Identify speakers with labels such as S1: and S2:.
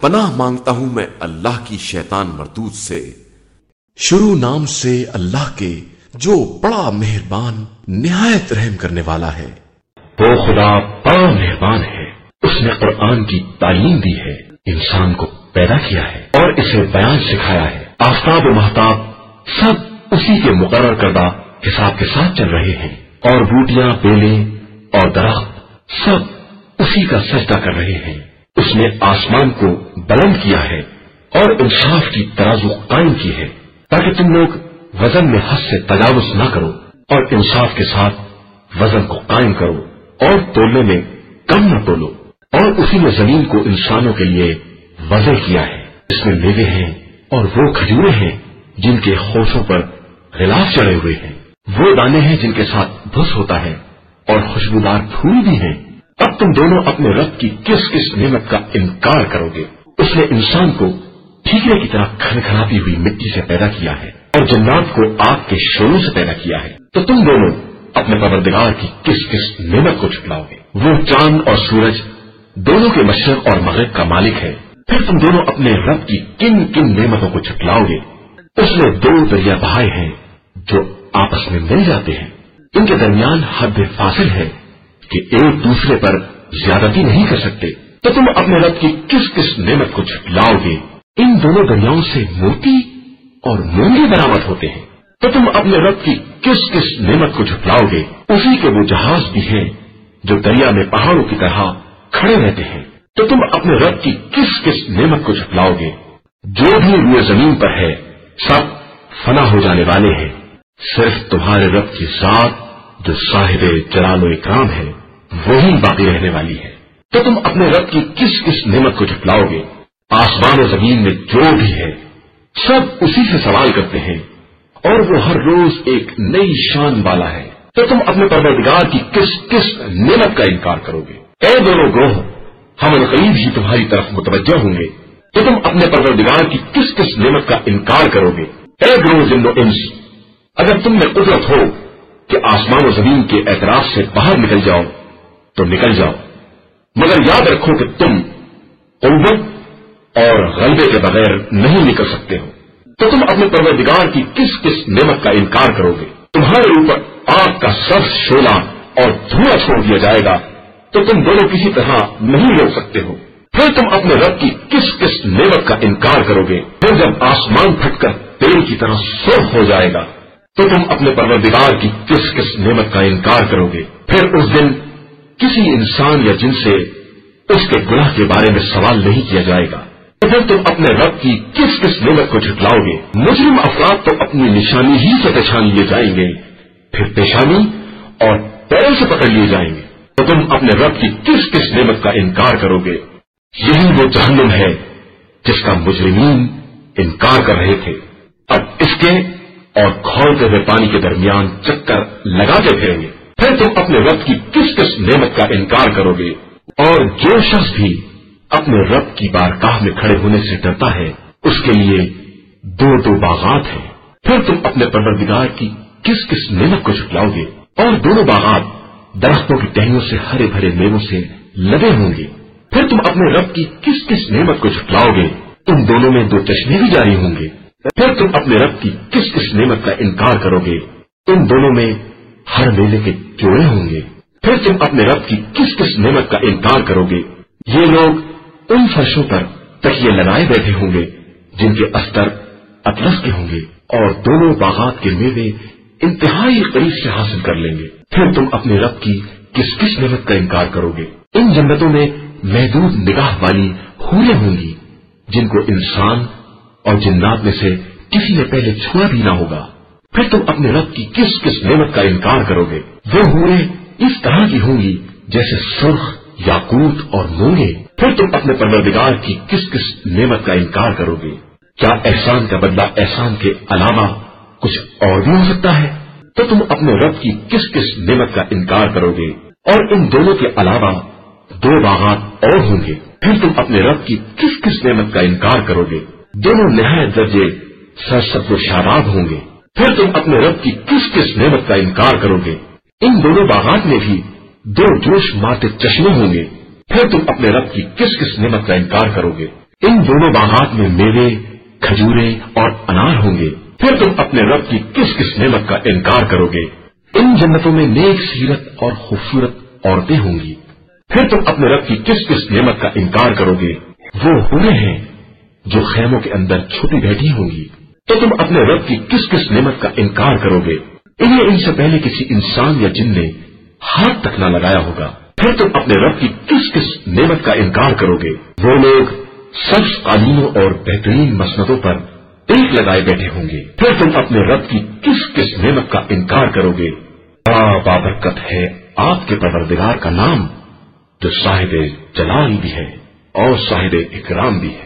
S1: پناہ مانگتا ہوں میں اللہ کی شیطان مردود سے۔ شروع نام سے اللہ کے جو بڑا مہربان، نہایت رحم کرنے والا ہے۔
S2: وہ خدا بڑا مہربان ہے، اس نے قرآن کی تعلیم دی ہے، انسان کو پیدا کیا ہے اور اسے بیان سکھایا ہے۔ آفتاب و محتاب سب اسی کے مقرر کردہ حساب کے ساتھ چل رہے ہیں۔ اور بوٹیاں، بیلیں اور درخت سب اسی کا سجدہ کر رہے ہیں۔ اس نے آسمان کو بلند کیا ہے اور انصاف کی ترازو قائم کی ہے تاکہ تم لوگ وزن میں حد سے تجاوز نہ کرو اور انصاف کے ساتھ وزن کو قائم کرو اور تولنے میں کم نہ تولو۔ اور اسی نے زمین کو انسانوں کے لیے وزن کیا ہے۔ اس میں میوے ہیں اور وہ کھجورے ہیں جن کے خوشوں پر غلاف چڑھے ہوئے ہیں۔ وہ دانے ہیں جن کے ساتھ بھس ہوتا ہے اور خوشبودار پھول بھی ہیں۔ اب تم دونوں اپنے رب کی کس کس نعمت کا انکار کرو گے؟ اس نے انسان کو ٹھیکرے کی طرح کھنکھناتی ہوئی مٹی سے پیدا کیا ہے اور جنات کو آگ کے شوروں سے پیدا کیا ہے۔ تو تم دونوں اپنے پروردگار کی کس کس نعمت کو چھپلاؤ گے؟ وہ چاند اور سورج، دونوں کے مشرق اور مغرب کا مالک ہے۔ پھر تم دونوں اپنے رب کی کن کن نعمتوں کو چھپلاؤ گے؟ اس نے دو دریا بہائے ہیں جو آپس میں مل جاتے ہیں۔ ان کے درمیان حد فاصل ہے۔ کہ ایک دوسرے پر زیادتی نہیں کر سکتے، تو تم اپنے رب کی کس کس نعمت کو چھٹلاؤ گے؟ ان دونوں دریاؤں سے موتی اور مونگی برامد ہوتے ہیں۔ تو تم اپنے رب کی کس کس نعمت کو جھٹلاؤ گے؟ اسی کے وہ جہاز بھی ہیں جو دریا میں پہاڑوں کی طرح کھڑے رہتے ہیں۔ تو تم اپنے رب کی کس کس نعمت کو جھٹلاؤ گے؟ جو بھی روئے زمین پر ہے، سب فنا ہو جانے والے ہیں۔ صرف تمہارے رب کی ذات جو صاحب جلال و اکرام ہے وہی باقی رہنے والی ہے تو تم اپنے رب کی کس کس نعمت کو جھٹلاؤ گے؟ آسمان و زمین میں جو بھی ہے، سب اسی سے سوال کرتے ہیں۔ اور وہ ہر روز ایک نئی شان والا ہے۔ تو تم اپنے پروردگار کی کس کس نعمت کا انکار کرو گے؟ اے دونوں گروہ، ہم قریب ہی تمہاری طرف متوجہ ہوں گے۔ تو تم اپنے پروردگار کی کس کس نعمت کا انکار کرو گے؟ اے گروہ جن انس، اگر تم میں قدرت ہو کہ آسمان و زمین کے اعتراض سے باہر نکل جاؤ تو نکل جاؤ۔ مگر یاد رکھو کہ تم قوت اور غلبے کے بغیر نہیں نکل سکتے ہو۔ تو تم اپنے پروردگار کی کس کس نعمت کا انکار کرو گے؟ تمہارے اوپر آگ کا سب شولہ اور دھواں چھوڑ دیا جائے گا تو تم دونوں کسی طرح نہیں روک سکتے ہو۔ پھر تم اپنے رب کی کس کس نعمت کا انکار کرو گے؟ پھر جب آسمان پھٹ کر تیل کی طرح سرخ ہو جائے گا۔ تو تم اپنے پروردگار کی کس کس نعمت کا انکار کرو گے؟ پھر اس دن کسی انسان یا جن سے اس کے گناہ کے بارے میں سوال نہیں کیا جائے گا۔ پھر تم اپنے رب کی کس کس نعمت کو جھٹلاؤ گے؟ مجرم افراد تو اپنی نشانی ہی سے پہچان لیے جائیں گے، پھر پیشانی اور پیروں سے پکڑ لیے جائیں گے۔ تو تم اپنے رب کی کس کس نعمت کا انکار کرو گے؟ یہی وہ جہنم ہے جس کا مجرمین انکار کر رہے تھے۔ اب اس کے اور کھولتے ہوئے پانی کے درمیان چکر لگاتے پھریں گے۔ پھر تم اپنے رب کی کس کس نعمت کا انکار کرو گے؟ اور جو شخص بھی اپنے رب کی بارگاہ میں کھڑے ہونے سے ڈرتا ہے، اس کے لیے دو دو باغات ہیں۔ پھر تم اپنے پروردگار کی کس کس نعمت کو چھپلاؤ گے؟ اور دونوں باغات درختوں کی ٹہنیوں سے ہرے بھرے میووں سے لگے ہوں گے۔ پھر تم اپنے رب کی کس کس نعمت کو چھپلاؤ گے؟ ان دونوں میں دو چشمے بھی جاری ہوں گے۔ پھر تم اپنے رب کی کس کس نعمت کا انکار کرو گے؟ ان دونوں میں ہر میلے کے جوڑے ہوں گے؟ پھر تم اپنے رب کی کس کس نعمت کا انکار کرو گے؟ یہ لوگ ان فرشوں پر تکیے لگائے بیٹھے ہوں گے، جن کے استر اطلس کے ہوں گے اور دونوں باغات کے میوے انتہائی قریب سے حاصل کر لیں گے۔ پھر تم اپنے رب کی کس کس نعمت کا انکار کرو گے؟ ان جنتوں میں محدود نگاہ والی ہورے ہوں گی، جن کو انسان اور جنات میں سے کسی نے پہلے چھوا بھی نہ ہوگا۔ پھر تم اپنے رب کی کس کس نعمت کا انکار کرو گے؟ وہ ہوئے اس طرح کی ہوں گی جیسے سرخ، یاقوت اور مونگے۔ پھر تم اپنے پروردگار کی کس کس نعمت کا انکار کرو گے؟ کیا احسان کا بدلہ احسان کے علاوہ کچھ اور بھی ہو سکتا ہے؟ تو تم اپنے رب کی کس کس نعمت کا انکار کرو گے؟ اور ان دونوں کے علاوہ دو باغات اور ہوں گے۔ پھر تم اپنے رب کی کس کس نعمت کا انکار کرو گے؟ دونوں نہایت درجے سر و شراب ہوں گے۔ پھر تم اپنے رب کی کس کس نعمت کا انکار کرو گے؟ ان دونوں باغات میں بھی دو جوش مارتے چشمے ہوں گے۔ پھر تم اپنے رب کی کس کس نعمت کا انکار کرو گے؟ ان دونوں باغات میں میوے، کھجورے اور انار ہوں گے۔ پھر تم اپنے رب کی کس کس نعمت کا انکار کرو گے؟ ان جنتوں میں نیک سیرت اور خوبصورت عورتیں ہوں گی۔ پھر تم اپنے رب کی کس کس نعمت کا انکار کرو گے؟ وہ ہوئے ہیں۔ جو خیموں کے اندر چھپی بیٹھی ہوں گی۔ تو تم اپنے رب کی کس کس نعمت کا انکار کرو گے؟ انہیں ان سے پہلے کسی انسان یا جن نے ہاتھ تک نہ لگایا ہوگا۔ پھر تم اپنے رب کی کس کس نعمت کا انکار کرو گے؟ وہ لوگ سب قانونوں اور بہترین مسندوں پر ایک لگائے بیٹھے ہوں گے۔ پھر تم اپنے رب کی کس کس نعمت کا انکار کرو گے؟ بڑا بابرکت ہے آپ کے پروردگار کا نام، جو صاحب جلال بھی ہے اور صاحب اکرام بھی ہے۔